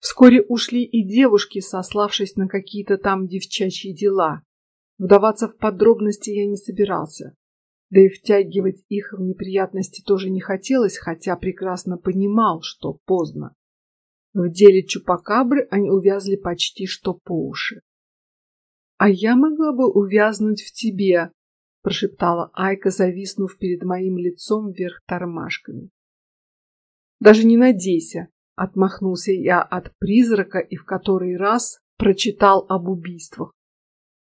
Вскоре ушли и девушки, сославшись на какие-то там девчачьи дела. Вдаваться в подробности я не собирался, да и втягивать их в неприятности тоже не хотелось, хотя прекрасно понимал, что поздно. В деле чупакабры они увязли почти что по уши. А я могла бы увязнуть в тебе, прошептала Айка, зависнув перед моим лицом вверх тормашками. Даже не надейся, отмахнулся я от призрака и в который раз прочитал об убийствах.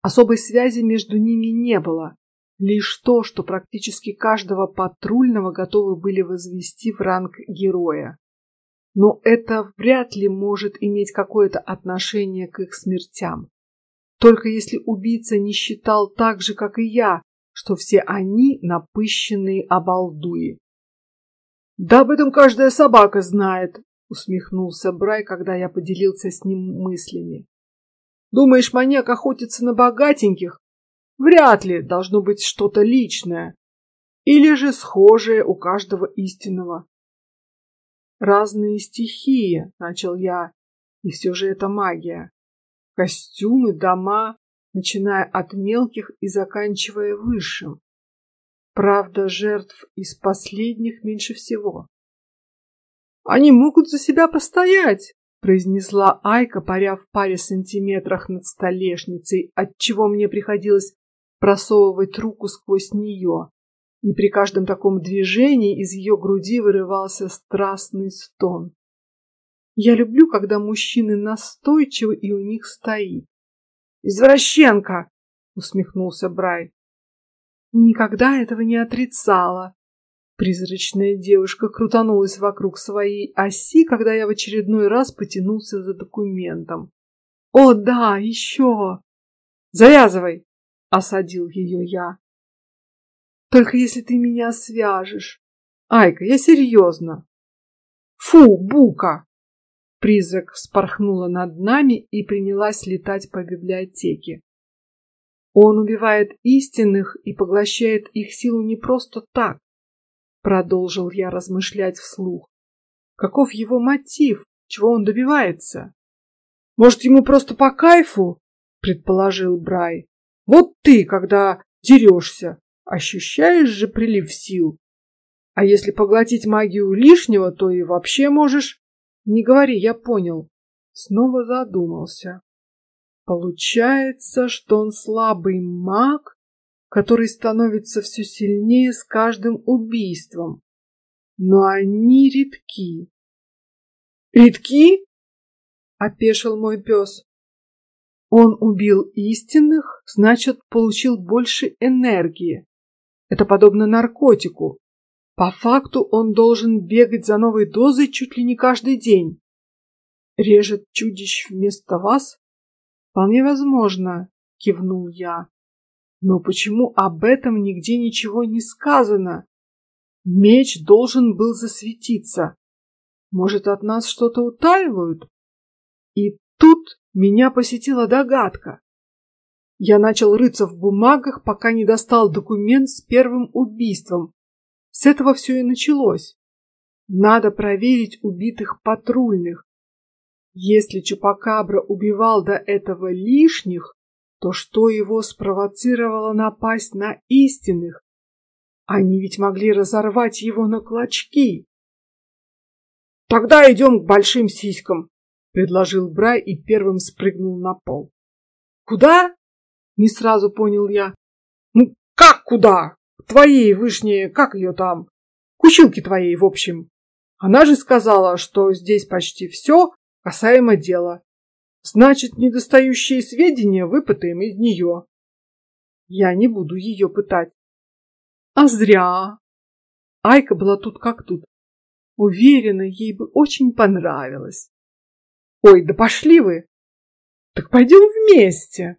Особой связи между ними не было, лишь то, что практически каждого патрульного готовы были возвести в ранг героя. Но это вряд ли может иметь какое-то отношение к их смертям. Только если убийца не считал так же, как и я, что все они напыщенные обалдуи. Да об этом каждая собака знает, усмехнулся Брай, когда я поделился с ним мыслями. Думаешь, маньяк охотится на богатеньких? Вряд ли, должно быть что-то личное. Или же схожее у каждого истинного. Разные стихии, начал я, и все же это магия. Костюмы, дома, начиная от мелких и заканчивая высшим. Правда, жертв из последних меньше всего. Они могут за себя постоять, произнесла Айка, паря в паре сантиметрах над столешницей, от чего мне приходилось просовывать руку сквозь нее. И при каждом таком движении из ее груди вырывался страстный стон. Я люблю, когда мужчины настойчивы и у них стоит. Извращенка! усмехнулся Брай. Никогда этого не отрицала. Призрачная девушка крутанулась вокруг своей оси, когда я в очередной раз потянулся за документом. О да, еще! Завязывай! осадил ее я. Только если ты меня свяжешь. Айка, я серьезно. Фу, бука! Призрак вспорхнула над нами и принялась летать по библиотеке. Он убивает истинных и поглощает их силу не просто так. Продолжил я размышлять вслух. Каков его мотив? Чего он добивается? Может, ему просто по кайфу? Предположил Брай. Вот ты, когда дерешься, ощущаешь же прилив сил. А если поглотить магию лишнего, то и вообще можешь не говори, я понял. Снова задумался. Получается, что он слабый маг, который становится все сильнее с каждым убийством. Но они редки. Редки? Опешил мой пес. Он убил истинных, значит, получил больше энергии. Это подобно наркотику. По факту он должен бегать за новой дозой чуть ли не каждый день. Режет чудищ вместо вас? Вполне возможно, кивнул я. Но почему об этом нигде ничего не сказано? Меч должен был засветиться. Может, от нас что-то утаивают? И тут меня посетила догадка. Я начал рыться в бумагах, пока не достал документ с первым убийством, с этого все и началось. Надо проверить убитых патрульных. Если Чупакабра убивал до этого лишних, то что его спровоцировало напасть на истинных? Они ведь могли разорвать его на клочки. Тогда идем к большим сиськам, предложил Брай и первым спрыгнул на пол. Куда? Не сразу понял я. Ну как куда? твоей вышней, как ее там, кучилки твоей, в общем. Она же сказала, что здесь почти все касаемо дела. Значит, недостающие сведения выпытаем из нее. Я не буду ее пытать. А зря. Айка была тут как тут. Уверена, ей бы очень понравилось. Ой, да пошли вы. Так пойдем вместе.